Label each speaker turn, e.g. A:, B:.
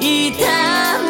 A: いた